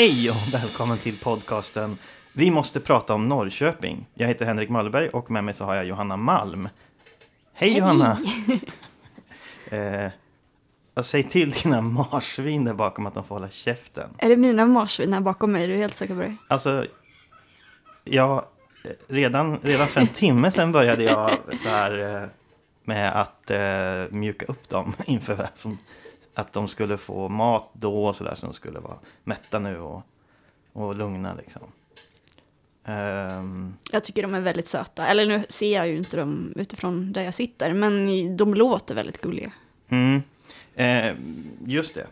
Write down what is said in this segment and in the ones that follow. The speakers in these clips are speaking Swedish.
Hej och välkommen till podcasten Vi måste prata om Norrköping. Jag heter Henrik Möllberg och med mig så har jag Johanna Malm. Hej, Johanna! eh, och säg till dina marsvin där bakom att de får hålla käften. Är det mina marsvin här bakom mig? Är du helt säker på det? Alltså, jag, redan, redan för en timme sedan började jag så här eh, med att eh, mjuka upp dem inför som, att de skulle få mat då och sådär så de skulle vara mätta nu och, och lugna liksom. Ehm, Jag tycker de är väldigt söta. Eller nu ser jag ju inte dem utifrån där jag sitter, men de låter väldigt gulliga. mm, eh, just det.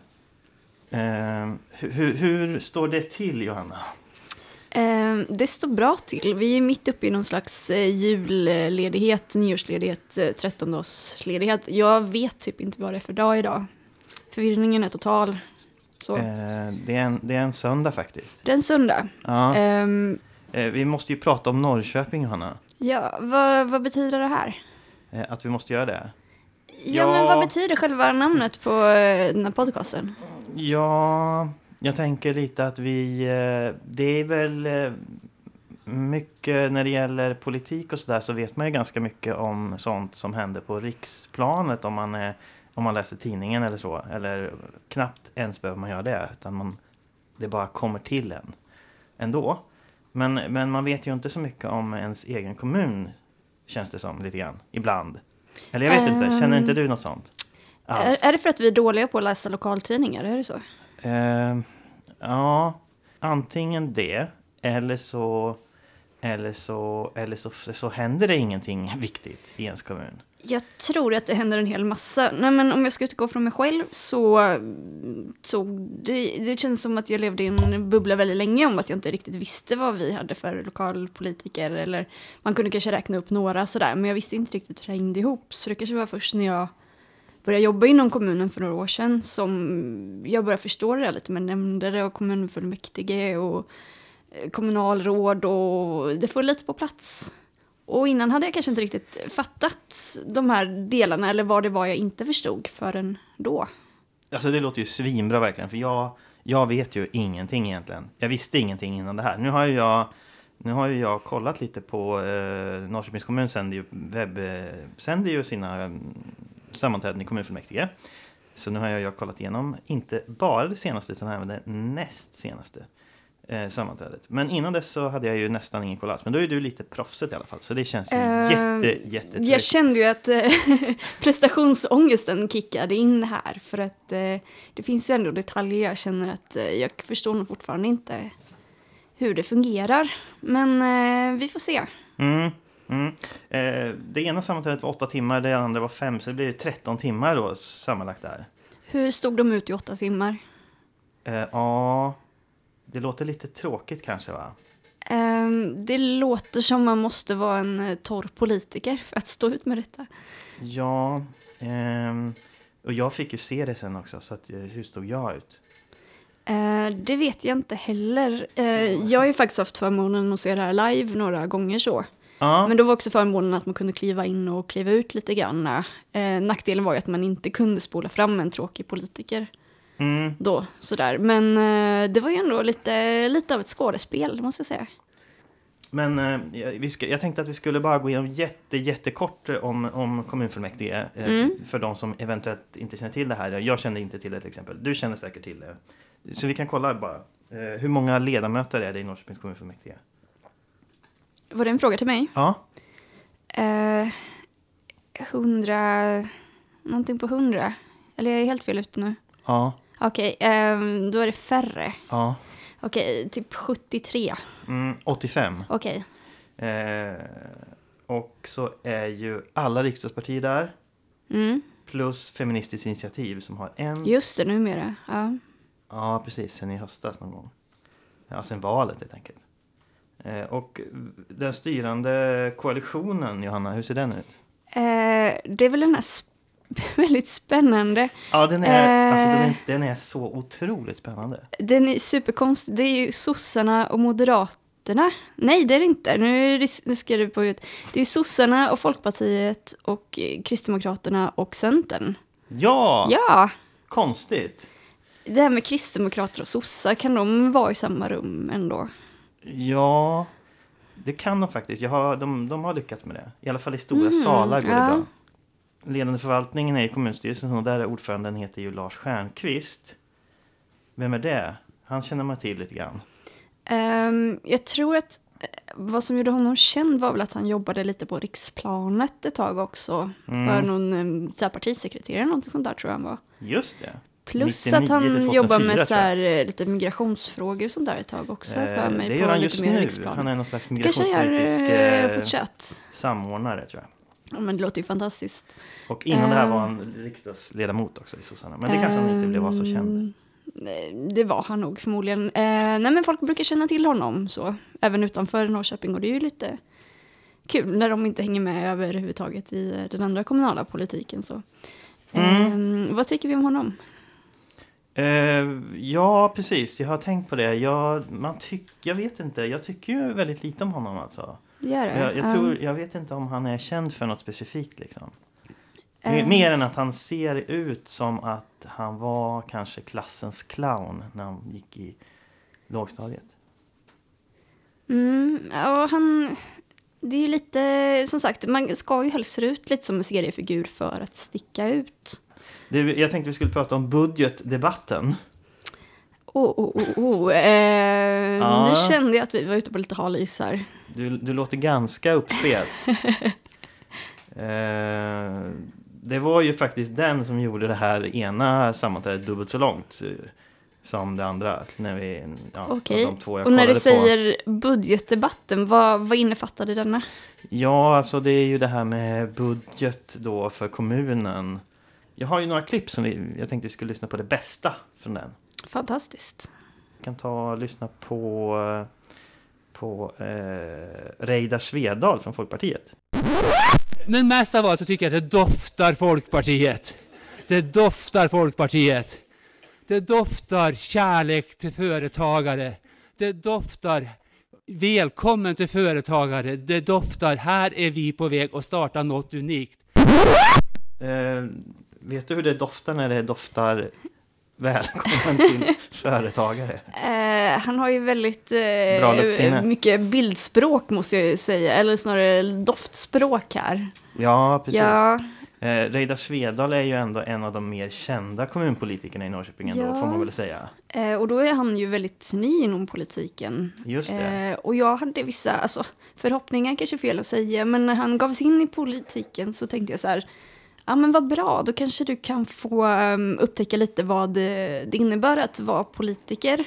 Eh, hur, hur står det till Johanna? Eh, det står bra till. Vi är mitt uppe i någon slags eh, julledighet, nyårsledighet, eh, 13-dagsledighet. Jag vet typ inte vad det är för dag idag. Förvirringen är total. Så. Eh, det, är en, det är en söndag faktiskt. Det är en söndag. Ja. Ehm, Eh, vi måste ju prata om Norrköping Johanna. ja, vad, vad betyder det här? Eh, att vi måste göra det. Ja, Ja. men vad betyder själva namnet på eh, den här podcasten? Ja, jag tänker lite att vi... eh, Det är väl eh, mycket när det gäller politik och sådär så vet man ju ganska mycket om sånt som händer på riksplanet om man, är, om man läser tidningen eller så. Eller knappt ens behöver man göra det utan man, det bara kommer till en ändå. Men, men man vet ju inte så mycket om ens egen kommun känns det som lite grann, ibland. Eller jag vet inte, känner inte du något sånt? Alls? Är, är det för att vi är dåliga på att läsa lokaltidningar? Är det så? Eh, ja, antingen det eller så eller så, eller så, så händer det ingenting viktigt i ens kommun. Jag tror att det händer en hel massa. Nej, men om jag ska utgå från mig själv så, så det, det känns som att jag levde i en bubbla väldigt länge om att jag inte riktigt visste vad vi hade för lokalpolitiker. Eller man kunde kanske räkna upp några sådär, men jag visste inte riktigt hur det hängde ihop. Så det kanske var först när jag började jobba inom kommunen för några år sedan som jag började förstå det där lite med nämnder och kommunfullmäktige och eh, kommunalråd och det får lite på plats. Och innan hade jag kanske inte riktigt fattat de här delarna eller vad det var jag inte förstod förrän då. Alltså det låter ju svinbra verkligen, för jag, jag vet ju ingenting egentligen. Jag visste ingenting innan det här. Nu har ju jag, nu har ju jag kollat lite på, eh, Norrköpings kommun sänder ju, webb, eh, sänder ju sina eh, sammanträden i kommunfullmäktige. Så nu har jag, jag kollat igenom, inte bara det senaste utan även det näst senaste eh, sammanträdet. Men innan dess så hade jag ju nästan ingen koll alls. Men då är du lite proffset i alla fall, så det känns ju Eh, jätte, jättetryggt. Jag kände ju att eh, prestationsångesten kickade in här för att eh, det finns ju ändå detaljer jag känner att eh, jag förstår nog fortfarande inte hur det fungerar. Men eh, vi får se. Mm, mm. Eh, det ena sammanträdet var åtta timmar, det andra var fem, så det blir 13 timmar då sammanlagt där. Hur stod de ut i åtta timmar? Ja, det låter lite tråkigt kanske va? Ehm, det låter som man måste vara en eh, torr politiker för att stå ut med detta. Ja, ehm, och jag fick ju se det sen också, så att, eh, hur stod jag ut? Eh, det vet jag inte heller. Jag har ju faktiskt haft förmånen att se det här live några gånger så. Ja, Men då var också förmånen att man kunde kliva in och kliva ut lite grann. Nackdelen var ju att man inte kunde spola fram en tråkig politiker mm, då. Sådär. Men eh, det var ju ändå lite, lite av ett skådespel, måste jag säga. men eh, vi ska, jag tänkte att vi skulle bara gå igenom jätte, jättekort om, om kommunfullmäktige. Eh, Mm. För de som eventuellt inte känner till det här. Jag kände inte till det till exempel. Du känner säkert till det. Så vi kan kolla bara. Eh, hur många ledamöter är det i Norrköpings kommunfullmäktige? Var det en fråga till mig? Ja. Eh, hundra... Någonting på hundra? Eller jag är helt fel ute nu. Ja. Okej, ehm, då är det färre. Ja. Okej, typ 73. Mm, 85. Okej. Eh, och så är ju alla riksdagspartier där. Mm. Plus Feministiskt initiativ som har en. Just det, numera. Ja. Ja, precis. Sen i höstas någon gång. Ja, sen valet helt enkelt. Eh, och den styrande koalitionen, Johanna, hur ser den ut? Eh, det är väl den här väldigt spännande. Ja, den är, Eh. alltså, den är, den är så otroligt spännande. Den är superkonstig. Det är ju sossarna och moderaterna. Nej, det är det inte. Nu, nu ska du på ut. Det är sossarna och Folkpartiet och eh, Kristdemokraterna och Centern. Ja, Ja, konstigt. det här med kristdemokrater och sossar, kan de vara i samma rum ändå? Ja, det kan de faktiskt. Jag har, de, de har lyckats med det. I alla fall i stora Mm, salar går det ja. bra. Ledande förvaltningen är i kommunstyrelsen och där är ordföranden heter ju Lars Stjernkvist. Vem är det? Han känner man till lite grann. Ehm, jag tror att eh, vad som gjorde honom känd var väl att han jobbade lite på riksplanet ett tag också. Mm. För någon um, så här partisekreterare, någonting sånt där tror jag han var. Just det. Plus 99 att han till 2004 jobbar med så här, eh, lite migrationsfrågor och sånt där ett tag också. Eh, för mig det på gör han lite just mer nu. Han är någon slags han gör migrationspolitisk eh, eh, samordnare tror jag. Ja, men det låter ju fantastiskt. Och innan det här var han riksdagsledamot också i sossarna. Men det kanske han inte blev var så känd. Eh, Det var han nog förmodligen. Eh, nej men folk brukar känna till honom så. Även utanför Norrköping och det är ju lite kul när de inte hänger med överhuvudtaget i eh, den andra kommunala politiken så. Mm. Eh, vad tycker vi om honom? Eh, ja, precis. Jag har tänkt på det. Jag, man tyck, jag vet inte. Jag tycker ju väldigt lite om honom alltså. Det gör det? Jag, jag, Ja. tror, jag vet inte om han är känd för något specifikt liksom. Mer- Mer än att han ser ut som att han var kanske klassens clown när han gick i lågstadiet. Mm, ja, han... Det är ju lite, som sagt, man ska ju helst se ut lite som en seriefigur för att sticka ut. Det, jag tänkte vi skulle prata om budgetdebatten. Oh, oh, oh, oh. Eh, Ja. Nu kände jag att vi var ute på lite hal is här. Du, du låter ganska uppspelt. eh, det var ju faktiskt den som gjorde det här ena sammanträdet dubbelt så långt eh, som det andra. När vi, ja, Okej. Och när du kollade på. säger budgetdebatten, vad, vad innefattade denna? Ja, alltså det är ju det här med budget då för kommunen. Jag har ju några klipp som vi, jag tänkte vi skulle lyssna på det bästa från den. Fantastiskt. Vi kan ta och lyssna på, eh, på eh, Reidar Svedal från Folkpartiet. Men mest av allt så tycker jag att det doftar Folkpartiet. Det doftar Folkpartiet. Det doftar kärlek till företagare. Det doftar välkommen till företagare. Det doftar här är vi på väg att starta något unikt. Eh, vet du hur det doftar när det doftar välkommen till företagare? Eh, han har ju väldigt eh, mycket bildspråk måste jag ju säga, eller snarare doftspråk här. Ja, precis. Ja, Eh, Reidar Svedal är ju ändå en av de mer kända kommunpolitikerna i Norrköping ändå, Ja. får man väl säga. eh, och då är han ju väldigt ny inom politiken. Just det. Eh, och jag hade vissa, alltså förhoppningar kanske fel att säga, men när han gav sig in i politiken så tänkte jag så här, ja men vad bra, då kanske du kan få um, upptäcka lite vad det, det innebär att vara politiker.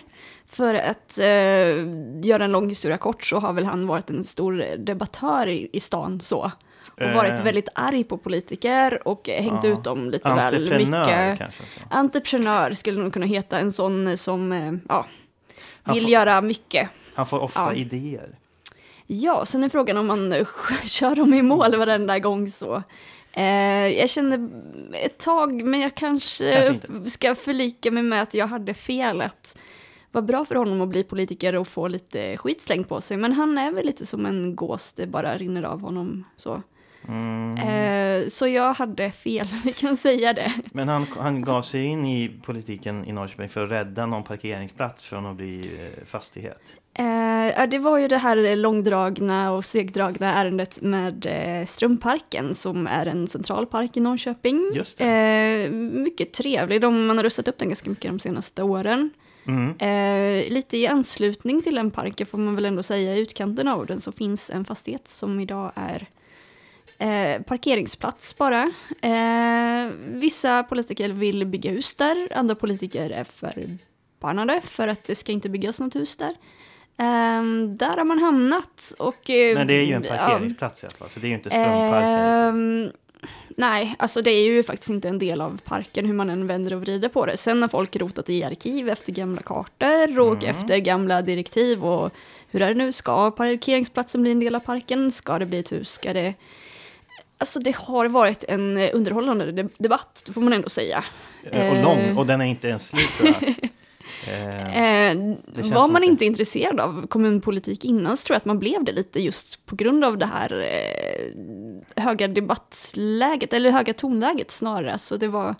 För att eh, göra en lång historia kort så har väl han varit en stor debattör i, i stan så. Och varit Eh. väldigt arg på politiker och hängt Ja. ut dem lite väl mycket. kanske. Entreprenör skulle nog kunna heta en sån som eh, ja, vill får- göra mycket. Han får ofta Ja. idéer. Ja, sen är frågan om man eh, kör dem i mål varenda gång så. Eh, jag kände ett tag, men jag kanske, Kanske ska förlika mig med att jag hade fel. Att var bra för honom att bli politiker och få lite skit slängt på sig. Men han är väl lite som en gås, det bara rinner av honom. Så, Mm. eh, så jag hade fel, vi kan säga det. Men han, han gav sig in i politiken i Norrköping för att rädda någon parkeringsplats från att bli eh, fastighet. Eh, ja, det var ju det här långdragna och segdragna ärendet med eh, Strömparken som är en central park i Norrköping. Just Eh, mycket trevlig, de, man har rustat upp den ganska mycket de senaste åren. Mm. Eh, lite i anslutning till den parken får man väl ändå säga, i utkanten av den så finns en fastighet som idag är eh, parkeringsplats bara. Eh, vissa politiker vill bygga hus där, andra politiker är förbannade för att det ska inte byggas något hus där. Eh, där har man hamnat och... eh, Men det är ju en ja, parkeringsplats i alla fall, så det är ju inte Strömparken. Ehm, nej, alltså det är ju faktiskt inte en del av parken hur man än vänder och vrider på det. Sen har folk rotat i arkiv efter gamla kartor och Mm. efter gamla direktiv och hur är det nu, ska parkeringsplatsen bli en del av parken? Ska det bli ett hus? Ska det... Alltså det har varit en underhållande de- debatt, det får man ändå säga. Eh, och lång, eh. och den är inte ens slut tror jag. Eh, Eh, var man det. inte intresserad av kommunpolitik innan så tror jag att man blev det lite just på grund av det här eh, höga debattläget, eller höga tonläget snarare. Så det var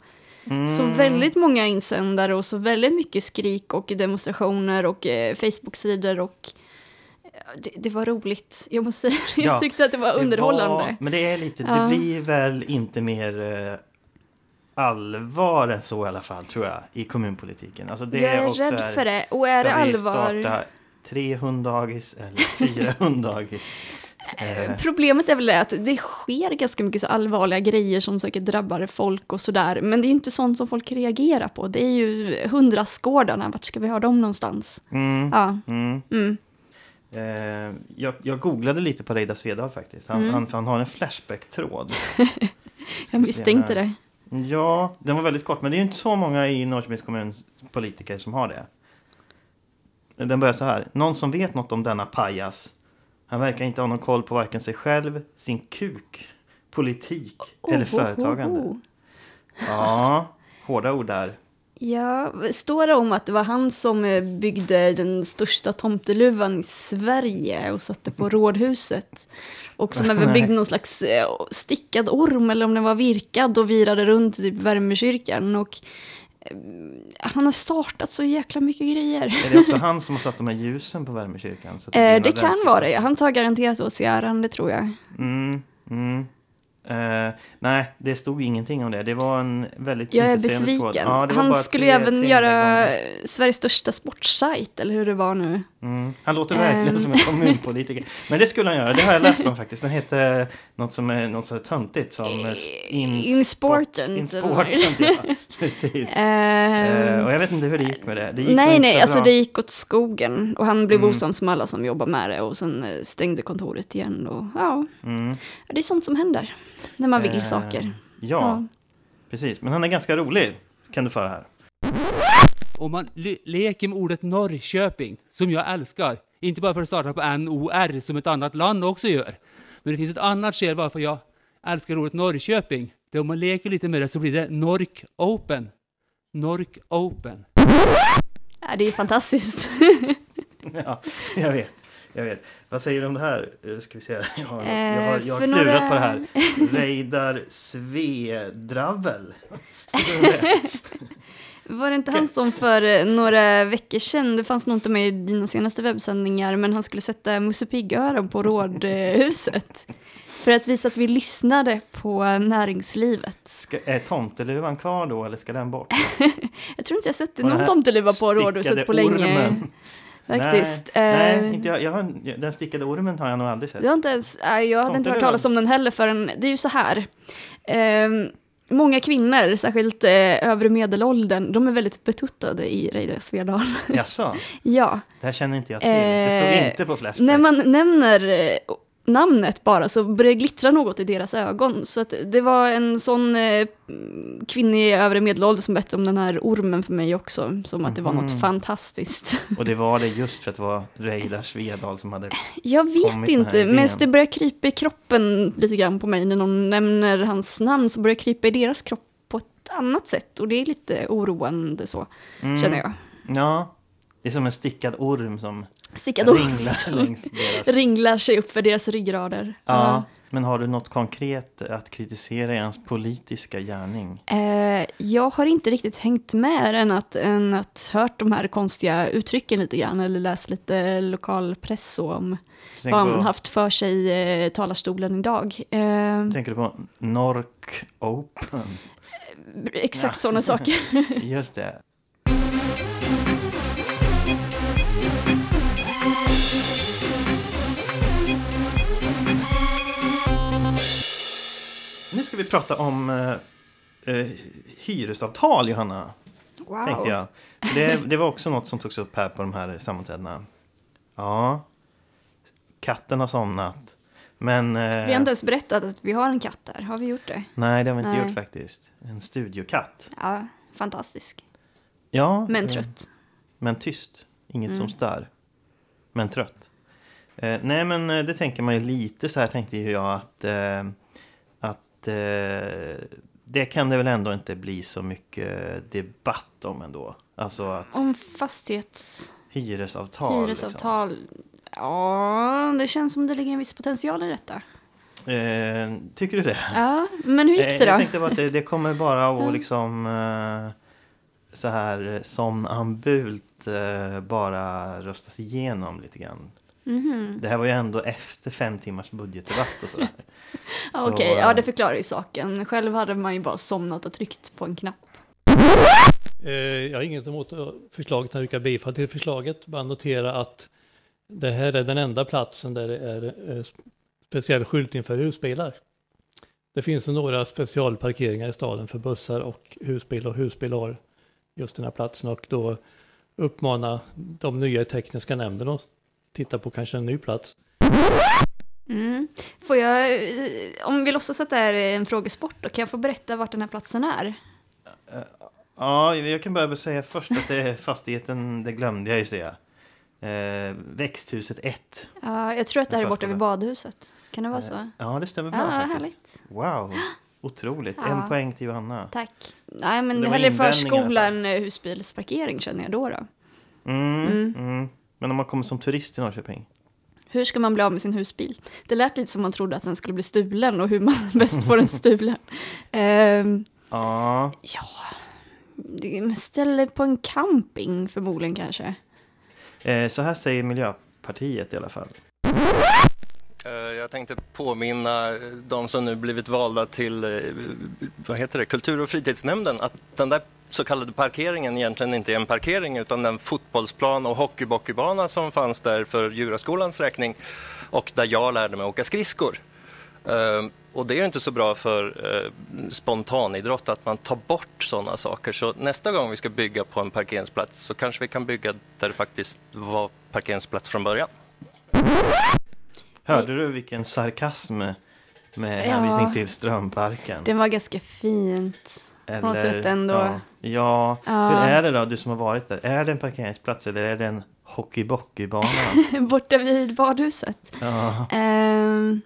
Så väldigt många insändare och så väldigt mycket skrik och demonstrationer och eh, Facebook-sidor och eh, det, det var roligt. Jag måste säga det. Jag Ja, tyckte att det var Det underhållande. var- men det är lite, det blir väl inte mer eh, allvar än så i alla fall tror jag i kommunpolitiken. Alltså det jag är också rädd för det. Och är det ska vi allvar... starta tre hunddagis eller fyra hunddagis? Eh, Problemet är väl det att det sker ganska mycket så allvarliga grejer som säkert drabbar folk och sådär. Men det är ju inte sånt som folk reagerar på. Det är ju hundrastgårdarna, vart ska vi ha dem någonstans? mm, Ja, mm. mm. Eh, jag, jag googlade lite på Reidar Svedal faktiskt. Han, Mm. han, han har en Flashback-tråd. jag misstänkte det. Ja, den var väldigt kort, men det är ju inte så många i Norrköpings kommuns politiker som har det. Den börjar så här. Någon som vet något om denna pajas. Han verkar inte ha någon koll på varken sig själv, sin kuk, politik eller Oh, oh, företagande. oh, oh. Ja, hårda ord där. Ja, står det om att det var han som eh, byggde den största tomteluvan i Sverige och satte på rådhuset? Och som även byggde någon slags eh, stickad orm, eller om den var virkad och virade runt typ Värmekyrkan. Och eh, han har startat så jäkla mycket grejer. Är det också han som har satt de här ljusen på Värmekyrkan? Så blir Eh, det kan vara det. Han tar garanterat åt sig äran, det tror jag. Mm, mm. Eh, nej, det stod ingenting om det. Det var en väldigt Jag är besviken. Ja, han skulle även tre göra gånger. Sveriges största sportsajt, eller hur det var nu. Mm. Han låter verkligen Ehm. som en kommunpolitiker. Men det skulle han göra, det har jag läst om faktiskt. Den heter något som är något så töntigt som eh, In- Insport- Insportant, det Insportant, ja. Precis. Eh, Eh, och jag vet inte hur det gick med det. det gick nej, nej, så alltså bra. det gick åt skogen. Och han blev Mm. osams med alla som jobbar med det och sen eh, stängde kontoret igen. Och, ja, Mm. det är sånt som händer när man vill Eh, saker. Ja, precis. Men han är ganska rolig, kan du föra här. Om man le- leker med ordet Norrköping, som jag älskar, inte bara för att starta på N-O-R som ett annat land också gör, men det finns ett annat skäl varför jag älskar ordet Norrköping. Det är om man leker lite med det så blir det Nork Open. Nork Open. Ja, det är fantastiskt. Ja, jag vet. Jag vet. Vad säger du om det här? Eh, Ska vi se. Jag har, jag har, jag har för klurat några- på det här. Reidar Svedravel. Var det inte han som för eh, några veckor sedan, det fanns nog inte med i dina senaste webbsändningar, men han skulle sätta Musse Pigg-öron på Rådhuset. För att visa att vi lyssnade på näringslivet. Ska, är tomteluvan kvar då eller ska den bort? Jag tror inte jag den någon tomteluva på Rådhuset på länge. ormen. Faktiskt. Nej, Eh, nej inte jag, jag har, den stickade ormen har jag nog aldrig sett. Jag, har inte ens, jag hade inte hört talas om den heller förrän, det är ju så här. Ehm, många kvinnor, särskilt eh, övre medelåldern, de är väldigt betuttade i Reidar Svedal. Jaså, ja, det här känner inte jag till. Det står Eh, inte på Flashback. när man nämner eh, namnet bara så börjar det glittra något i deras ögon. Så att det var en sån eh, kvinna i övre medelåldern som berättade om den här ormen för mig också, som att det var Mhm. något fantastiskt. Och det var det just för att det var Reidar Svedal som hade... Jag vet inte, men det börjar krypa i kroppen lite grann på mig när någon nämner hans namn så börjar det krypa i deras kropp på ett annat sätt och det är lite oroande så, Mm, känner jag. Ja, det är som en stickad orm som Stickad orm ringlar som längs deras... ringlar sig upp för deras ryggrader. Ja, men har du något konkret att kritisera i hans politiska gärning? Eh, jag har inte riktigt hängt med än att, än att hört de här konstiga uttrycken lite grann eller läst lite lokalpress om vad han på, haft för sig i eh, talarstolen idag. Eh, tänker du på Nork Open? exakt Ja. sådana saker. Just det. Ska vi prata om eh, eh, hyresavtal, Johanna. Wow. Tänkte jag. Det, det var också något som togs upp här på de här sammanträdena. Ja, katten har somnat. Men... Eh, Vi har inte ens berättat att vi har en katt där. Har vi gjort det? Nej, det har vi inte Nej. gjort faktiskt. En studiokatt. Ja, fantastisk. Ja, Men eh, trött. Men tyst. Inget Mm. som stör. Men trött. Eh, nej, men eh, det tänker man ju lite så här tänkte jag att... Eh, att eh, det kan det väl ändå inte bli så mycket debatt om ändå. Alltså att Om fastighets... hyresavtal. hyresavtal. Ja, det känns som det ligger en viss potential i detta. Liksom. Eh, tycker du det? Ja, men hur gick Eh, det Jag då? tänkte bara att det, det kommer bara att liksom eh, så här eh, somnambult eh, bara röstas igenom lite grann. Mhm. Det här var ju ändå efter fem timmars budgetdebatt och sådär. Ja, Så, Okej, eh, ja det förklarar ju saken. Själv hade man ju bara somnat och tryckt på en knapp. Eh, Jag har inget emot förslaget, jag yrkar bifall till förslaget. Bara notera att det här är den enda platsen där det är eh, speciell skyltning för husbilar. Det finns några specialparkeringar i staden för bussar och husbil och husbil har just den här platsen och då uppmana de nya tekniska nämnden att titta på kanske en ny plats. Mm. Får jag, eh, om vi låtsas att det är en frågesport då, kan jag få berätta vart den här platsen är? Ja, jag kan börja med att säga först att det är fastigheten, det glömde jag ju säga. Eh, växthuset 1. Ja, jag tror att det här är borta vid badhuset. Kan det vara så? Ja, det stämmer bra Ja, faktiskt. härligt. Wow, otroligt. Ja. En poäng till Johanna. Tack. Nej, men hellre invändning i alla förskola fall. än eh, husbilsparkering känner jag då. då. Mm, Mm. mm. Men om man kommer som turist till Norrköping? Hur ska man bli av med sin husbil? Det lät lite som man trodde att den skulle bli stulen och hur man bäst får den stulen. Ehm, Ja, ja, ställ på en camping förmodligen kanske. eh, så här säger Miljöpartiet i alla fall. Eh, Jag tänkte påminna de som nu blivit valda till eh, vad heter det, kultur och fritidsnämnden att den där så kallade parkeringen egentligen inte är en parkering utan den fotbollsplan och hockeybockeybana som fanns där för Djuraskolans räkning och där jag lärde mig åka skridskor. Eh, Och det är inte så bra för eh, spontanidrott att man tar bort sådana saker. Så nästa gång vi ska bygga på en parkeringsplats så kanske vi kan bygga där det faktiskt var parkeringsplats från början. Hörde du vilken sarkasm med Ja. hänvisning till Strömparken? Den var ganska fint. På något sätt ändå. Ja, ja. Ja. hur är det då, du som har varit där? Är det en parkeringsplats eller är det en hockeybockeybana? Borta vid badhuset. ja. Ehm,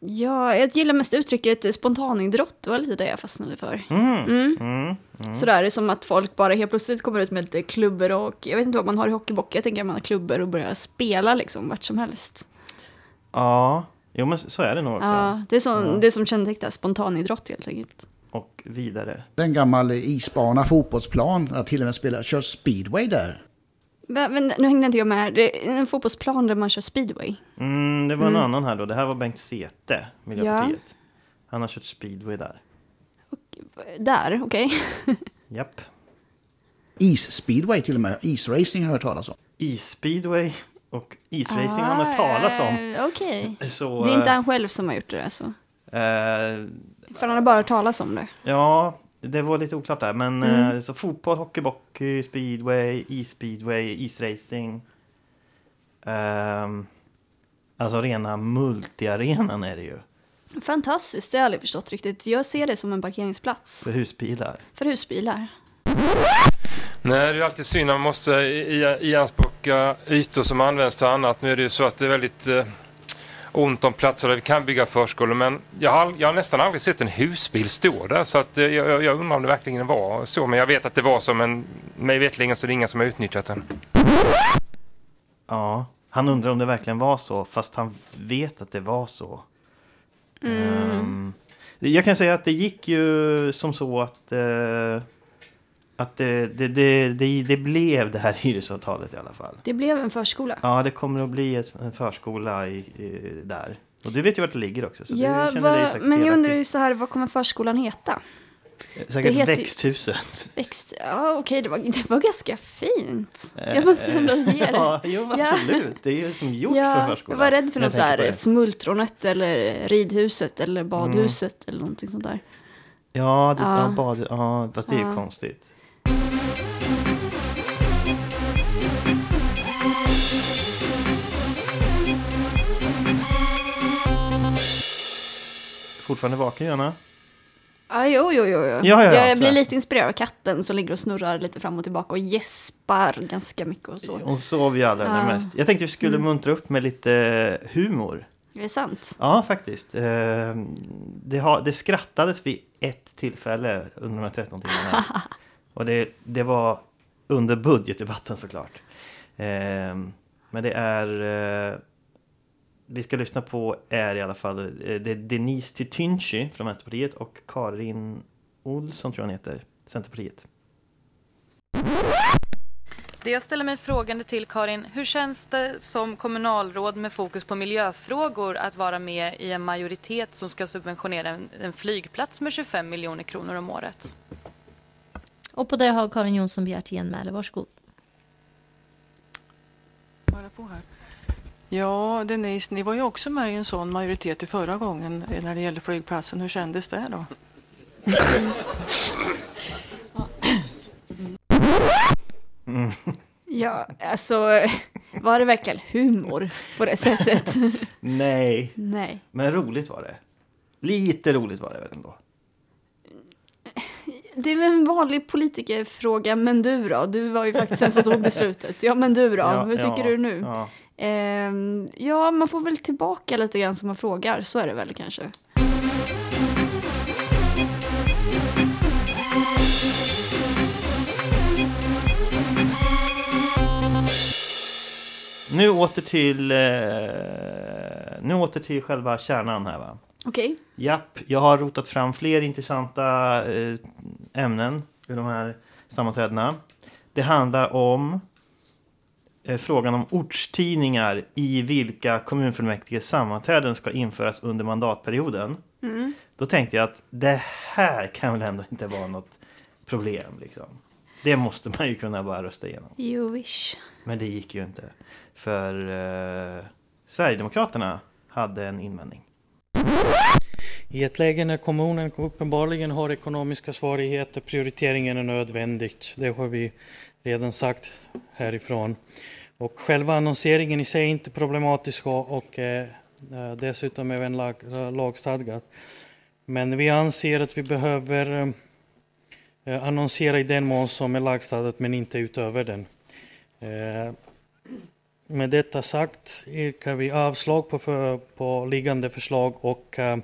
ja, jag gillar mest uttrycket spontanidrott. Det var lite det jag fastnade för. Mm. Mm. Mm. Mm. Sådär, det är som att folk bara helt plötsligt kommer ut med lite klubbor och jag vet inte vad man har i hockeybock. Jag tänker att man har klubbor och börjar spela liksom vart som helst. Ja, jo men så är det nog också. Ja, det är som, Ja. det som kännetecknar spontanidrott helt enkelt. Och vidare. En gammal isbana, fotbollsplan. Jag till och med spelat, kört speedway där. Men, nu hängde inte jag med. Det är en fotbollsplan där man kör speedway. Mm, det var en Mm. annan här då. Det här var Bengt Sete, Miljöpartiet. Han har kört speedway där. Där, okej. Japp. Is-speedway till och med. Isracing har jag hört talas om. Is-speedway och isracing har man hört talas om. Ah, Okej. Så, Det är inte han själv som har gjort det alltså. eh, För han har bara hört talas om det. Ja, det var lite oklart där. Men Mm. eh, så fotboll, hockeybockey, speedway, is-speedway, isracing. Ehm, alltså rena multiarenan är det ju. Fantastiskt, det har jag aldrig förstått riktigt. Jag ser det som en parkeringsplats För husbilar. för husbilar. Nej, det är alltid synd man måste i- ianspråka ytor som används till annat. Nu är det ju så att det är väldigt eh, ont om platser där vi kan bygga förskolor. Men jag har, jag har nästan aldrig sett en husbil stå där. Så att, eh, jag, jag- undrar om det verkligen var så. Men jag vet att det var så. Men mig vetligen så är det ingen som har utnyttjat den. Ja, han undrar om det verkligen var så. Fast han vet att det var så. Ehm, jag kan säga att det gick ju som så att, eh, att det, det, det, det, det blev det här hyresavtalet i alla fall. Det blev en förskola. Ja, det kommer att bli ett, en förskola i, i, där. Och du vet ju vart det ligger också. Så Ja, säkert men jag undrar ju så här, vad kommer förskolan heta? Säkert det heter växthuset. Växt... Ja, okej, det, var, det var ganska fint. Jag måste ändå ge det. ja, jo, Ja. absolut. Det är ju som gjort för Ja, jag förskolan. var rädd för något så jag här smultronet eller ridhuset eller badhuset eller någonting sånt där. Ja, det, ja. Ja. bad, ja, fast det är ju konstigt. Fortfarande vaken, Johanna? Ja, jo, jo, jo. jo. Ja, ja, ja, jag, jag blir lite inspirerad av katten som ligger och snurrar lite fram och tillbaka och gäspar ganska mycket och så. Hon sov ju allra Ja. mest. Jag tänkte vi skulle Mm. muntra upp med lite humor. Är det sant? Ja, faktiskt. Eh, Det, har, det skrattades vid ett tillfälle under de här 13 timmarna. Och det, det var under budgetdebatten såklart. Eh, Men det är... vi ska lyssna på är i alla fall eh, det är Denise Tytynchi från Vänsterpartiet och Karin Olsson tror jag hon heter, Centerpartiet. Det jag ställer mig frågande till Karin, hur känns det som kommunalråd med fokus på miljöfrågor att vara med i en majoritet som ska subventionera en, en flygplats med 25 miljoner kronor om året? Och på det har Karin Jonsson begärt genmäle. Varsågod. Bara på här. Ja, Denise, ni var ju också med i en sån majoritet i förra gången när det gällde flygplatsen. Hur kändes det då? Mm. Ja, alltså var det verkligen humor på det sättet? Nej, Nej. men roligt var det. Lite roligt var det väl ändå. Det är en vanlig politikerfråga, men du då? Du var ju faktiskt den som tog beslutet. Ja, men du då? Ja, Hur tycker ja, du nu? Ja. Ehm, ja, man får väl tillbaka lite grann som man frågar. Så är det väl kanske. Nu åter till eh, Nu åter till själva kärnan här va. Okej. Japp, jag har rotat fram fler intressanta eh, ämnen ur de här sammanträdena. Det handlar om eh, frågan om ortstidningar i vilka kommunfullmäktige sammanträden ska införas under mandatperioden. Mm. Då tänkte jag att det här kan väl ändå inte vara något problem. Liksom. Det måste man ju kunna bara rösta igenom. You wish. Men det gick ju inte. För eh, Sverigedemokraterna hade en invändning. I ett läge när kommunen uppenbarligen har ekonomiska svårigheter, prioriteringen är nödvändigt. Det har vi redan sagt härifrån. Och själva annonseringen i sig är inte problematisk och, och eh, dessutom även lag, lagstadgat. Men vi anser att vi behöver eh, annonsera i den mån som är lagstadgat men inte utöver den. Eh, med detta sagt yrkar vi avslag på, för, på liggande förslag och uh,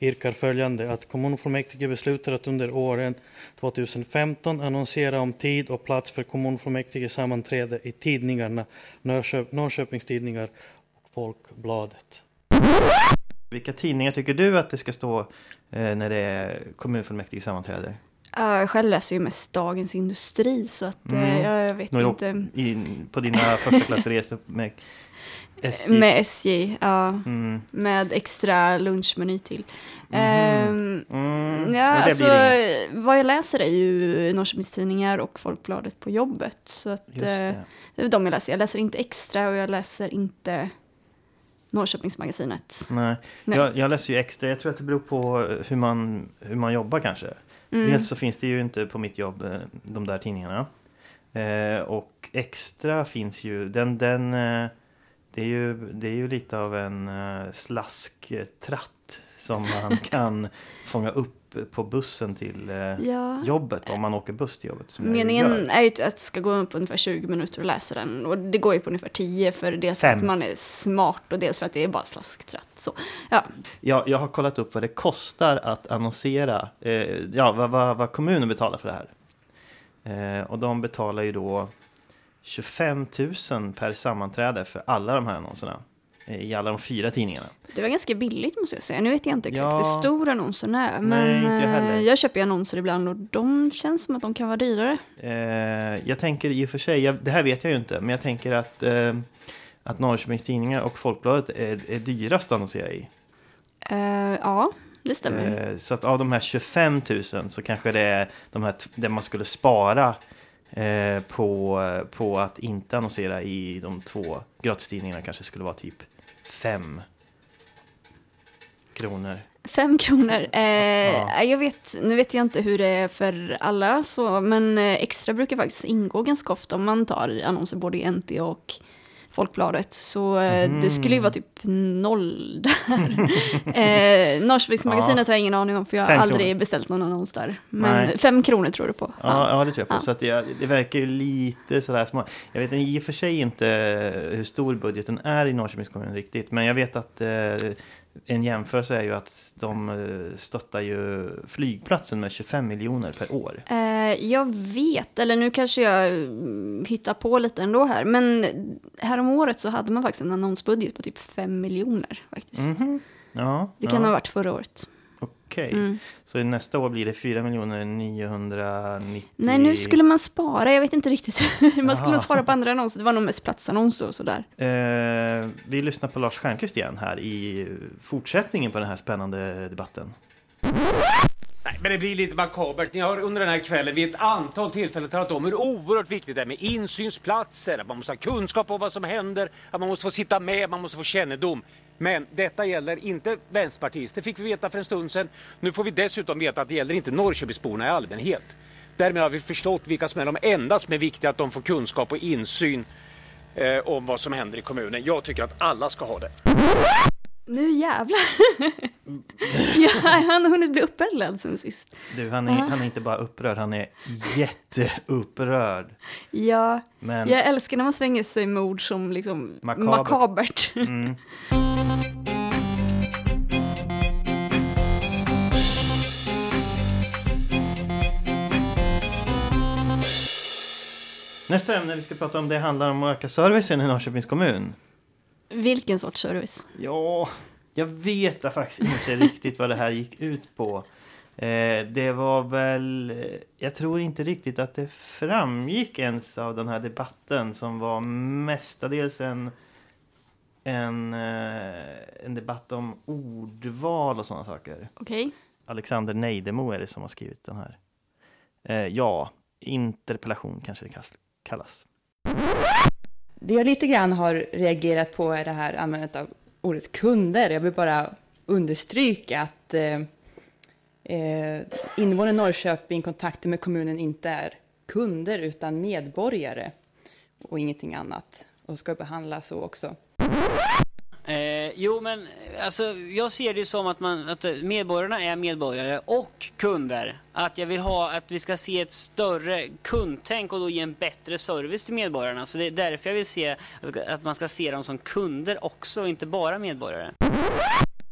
yrkar följande att kommunfullmäktige beslutar att under åren 2015 annonsera om tid och plats för kommunfullmäktige sammanträde i tidningarna Norrköp, Norrköpings Tidningar och Folkbladet. Vilka tidningar tycker du att det ska stå eh, när det är kommunfullmäktige sammanträder? Jag själv läser ju mest Dagens Industri så att eh, Mm. jag, jag vet Nå, inte. I, på dina första klassresor med SJ? Med SJ, ja. Mm. Med extra lunchmeny till. Ehm, Mm. Ja, det alltså vad jag läser är ju Norrköpings Tidningar och Folkbladet på jobbet. Så att Just eh, det. det är de jag läser. Jag läser inte Extra och jag läser inte Norrköpingsmagasinet. Nej, Nej. Jag, jag läser ju extra. Jag tror att det beror på hur man, hur man jobbar kanske. Mm. Dels så finns det ju inte på mitt jobb eh, de där tidningarna. Eh, och extra finns ju, den, den eh, det, är ju, det är ju lite av en eh, slasktratt som man kan fånga upp på bussen till eh, Ja. jobbet om man åker buss till jobbet. Meningen är ju att det ska gå på ungefär 20 minuter att läsa den. Och det går ju på ungefär 10 för dels för att man är smart och dels för att det är bara slasktratt. Så, ja. Jag, jag har kollat upp vad det kostar att annonsera, eh, ja, vad, vad, vad kommunen betalar för det här. Eh, och de betalar ju då 25 000 per sammanträde för alla de här annonserna. I alla de fyra tidningarna. Det var ganska billigt måste jag säga. Nu vet jag inte exakt Ja. hur stor annonsen är. Nej, Men inte jag eh, jag köper ju annonser ibland och de känns som att de kan vara dyrare. Eh, jag tänker i och för sig, jag, det här vet jag ju inte, men jag tänker att, eh, att Norrköpings Tidningar och Folkbladet är, är dyrast att annonsera i. Eh, ja, det stämmer. Eh, så att av de här 25 000 så kanske det är de här där man skulle spara eh, på, på att inte annonsera i de två gratistidningarna kanske skulle vara typ 5 kronor. Fem kronor. Eh, Jag vet, nu vet jag inte hur det är för alla, så, men eh, extra brukar faktiskt ingå ganska ofta om man tar annonser både i NT och Folkbladet. Så Mhm. det skulle ju vara typ noll där. eh, Norrköpingsmagasinet har jag ingen aning om för jag har aldrig kronor. beställt någon annons där. Men Nej. fem kronor tror du på? Ja, ja det tror jag på. Ja. Så att det, det verkar ju lite sådär små. Jag vet i och för sig inte hur stor budgeten är i Norrköpings kommun riktigt. Men jag vet att eh, en jämförelse är ju att de eh, stöttar ju flygplatsen med 25 miljoner per år. Eh, jag vet, eller nu kanske jag mm, hittar på lite ändå här, men härom året så hade man faktiskt en annonsbudget på typ 5 miljoner faktiskt. Mhm. Ja, Det kan ja. ha varit förra året. Okej, Mm. så nästa år blir det 4 miljoner 990... Nej, nu skulle man spara, jag vet inte riktigt. man skulle nog spara på andra annonser, det var nog mest platsannonser och sådär. Eh, vi lyssnar på Lars Stjernkvist igen här i fortsättningen på den här spännande debatten. Nej, men det blir lite makabert. Ni har under den här kvällen vid ett antal tillfällen talat om hur oerhört viktigt det är med insynsplatser, att man måste ha kunskap om vad som händer, att man måste få sitta med, man måste få kännedom. Men detta gäller inte vänsterpartister, det fick vi veta för en stund sedan. Nu får vi dessutom veta att det gäller inte Norrköpingsborna i allmänhet. Därmed har vi förstått vilka som är de enda som är viktiga att de får kunskap och insyn eh, om vad som händer i kommunen. Jag tycker att alla ska ha det. Nu jävlar! ja, han har hunnit bli uppeldad sen sist. Du, han är, Ja. han är inte bara upprörd, han är jätteupprörd. Ja, Men- jag älskar när man svänger sig med ord som liksom Makabert. makabert. Mm. Nästa ämne vi ska prata om det handlar om att öka servicen i Norrköpings kommun. Vilken sorts service? Ja, jag vet faktiskt inte riktigt vad det här gick ut på. Eh, det var väl, jag tror inte riktigt att det framgick ens av den här debatten som var mestadels en, en, eh, en debatt om ordval och sådana saker. Okej. Alexander Neidemo är det som har skrivit den här. Eh, ja, interpellation kanske det kallas. Det jag lite grann har reagerat på är det här användandet av ordet kunder. Jag vill bara understryka att eh, eh invånarna i Norrköping kontakter med kommunen inte är kunder utan medborgare och ingenting annat och ska behandlas så också. Eh, jo, men alltså, jag ser det som att, man, att medborgarna är medborgare och kunder. Att jag vill ha att vi ska se ett större kundtänk och då ge en bättre service till medborgarna. Så det är därför jag vill se att, att man ska se dem som kunder också, inte bara medborgare.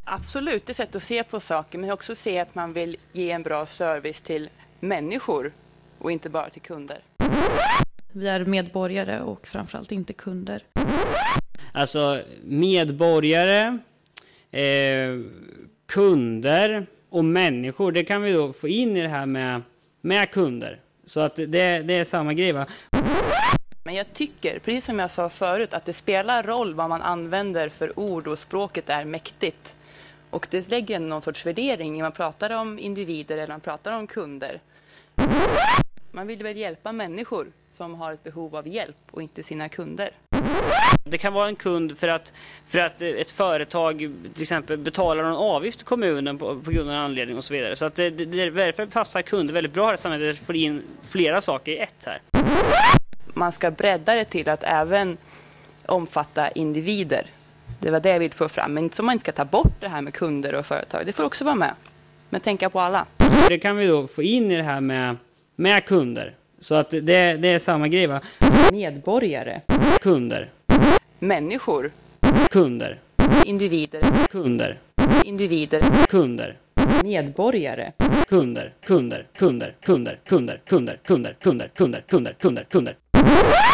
Absolut, det är ett sätt att se på saker, men också se att man vill ge en bra service till människor och inte bara till kunder. Vi är medborgare och framförallt inte kunder. Alltså medborgare, eh, kunder och människor. Det kan vi då få in i det här med, med kunder. Så att det, det är samma grej va? Men jag tycker, precis som jag sa förut, att det spelar roll vad man använder för ord och språket är mäktigt. Och det lägger någon sorts värdering när man pratar om individer eller man pratar om kunder. Man vill väl hjälpa människor som har ett behov av hjälp och inte sina kunder. Det kan vara en kund för att, för att ett företag till exempel betalar någon avgift till kommunen på, på grund av en anledning och så vidare. Så att det, det, därför passar kunder väldigt bra här i samhället. Det får in flera saker i ett här. Man ska bredda det till att även omfatta individer. Det var det jag ville få fram. Men så man inte ska ta bort det här med kunder och företag. Det får också vara med. Men tänka på alla. Det kan vi då få in i det här med, med kunder. Så att det, det är samma grej va? Medborgare. Kunder. Människor. Kunder. Individer. Kunder. Individer. Kunder. Medborgare. Kunder. Kunder. Kunder. Kunder. Kunder. Kunder. Kunder. Kunder. Kunder. Kunder. Kunder.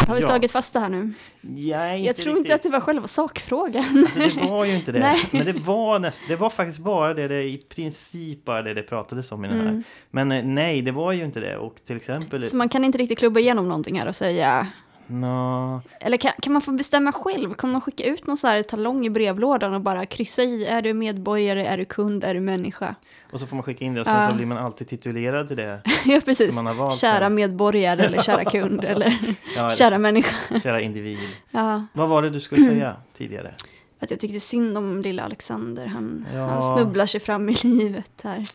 Har vi slagit fast det här nu? Ja, jag tror riktigt. inte att det var själva sakfrågan. Alltså, det var ju inte det. Nej. Men det var, näst, det var faktiskt bara det, det, i princip bara det det pratades om i den här. Mm. Men eh, nej, det var ju inte det. Och till exempel... Så man kan inte riktigt klubba igenom någonting här och säga Nå, Eller kan, kan man få bestämma själv? Kommer man skicka ut någon så här talong i brevlådan och bara kryssa i? Är du medborgare? Är du kund? Är du människa? och så får man skicka in det och sen Ja. så blir man alltid titulerad till det. ja, precis. Som man har valt Kära medborgare eller kära kund eller Ja, eller kära människa. Kära individ. Ja. Vad var det du skulle säga tidigare? Att jag tyckte synd om lilla Alexander. Han, Ja. han snubblar sig fram i livet här.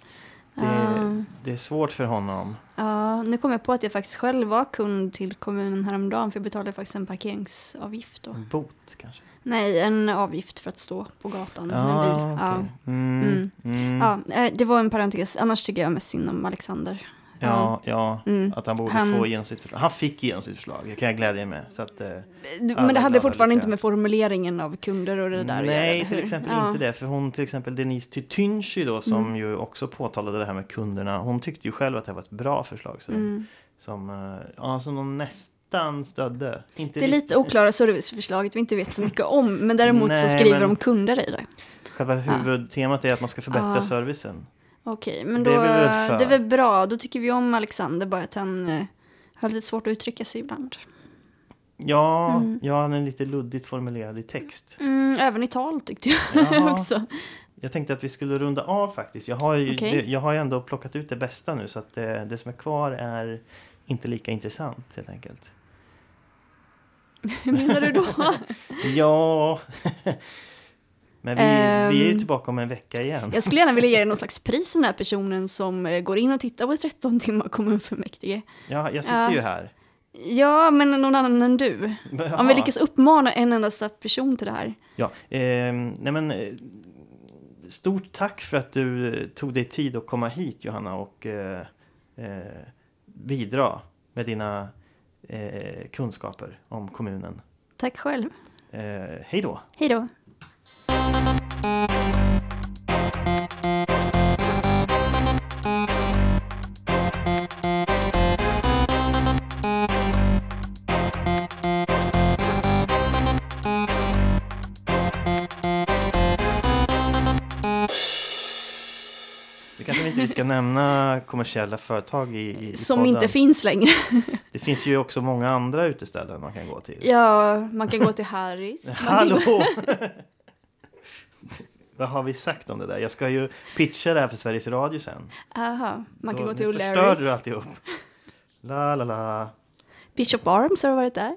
Det, Ja. det är svårt för honom. Ja, nu kom jag på att jag faktiskt själv var kund till kommunen häromdagen för jag betalade faktiskt en parkeringsavgift då. En bot kanske? Nej, en avgift för att stå på gatan med en Ja, bil. Ja. okej. Mm, Mm. mm. Ja, eh, det var en parentes. Annars tycker jag mest synd om Alexander. Ja, ja Mm. att han borde Han- få igenom sitt förslag. Han fick igenom sitt förslag, det kan jag glädja mig med. Så att, eh, Men det hade fortfarande lyckliga. inte med formuleringen av kunder och det där Nej, eller till exempel Ja. inte det. För hon, till exempel Denise Tytynski då, som Mm. ju också påtalade det här med kunderna. Hon tyckte ju själv att det var ett bra förslag. Så, Mm. Som, eh, ja, som de nästan stödde. Det är riktigt- lite oklara serviceförslaget vi inte vet så mycket om. Men däremot så Nej, skriver men- de kunder i det. Själva huvudtemat är att man ska förbättra Ja. servicen. Okej, men Det då, är vi väl för. det är väl bra. Då tycker vi om Alexander, bara att han eh, har lite svårt att uttrycka sig ibland. Ja, Mm. ja, han är lite luddigt formulerad i text. Mm, även i tal tyckte jag Ja. också. Jag tänkte att vi skulle runda av faktiskt. Jag har ju, Okej. det, jag har ändå plockat ut det bästa nu så att det, det som är kvar är inte lika intressant helt enkelt. Hur menar du då? Ja, men vi, vi är ju Ehm, tillbaka om en vecka igen. Jag skulle gärna vilja ge någon slags pris den här personen som eh, går in och tittar på 13 timmar kommunfullmäktige. Ja, jag sitter Ja. ju här. Ja, men någon annan än du. Jaha. Om vi lyckas uppmana en endast person till det här. Ja, ehm, nej men eh, stort tack för att du eh, tog dig tid att komma hit Johanna och eh, eh, bidra med dina eh, kunskaper om kommunen. Tack själv. Eh, hej då! Hej då. Vi ska nämna kommersiella företag i, i, Som podden. inte finns längre. Det finns ju också många andra uteställen man kan gå till. Ja, man kan gå till kan- Hallå! Vad har vi sagt om det där? Jag ska ju pitcha det här för Sveriges Radio sen. Aha, man kan Då- gå till nu förstörde O'Larrys. du alltihop. La la la. Bishop Arms har du varit där?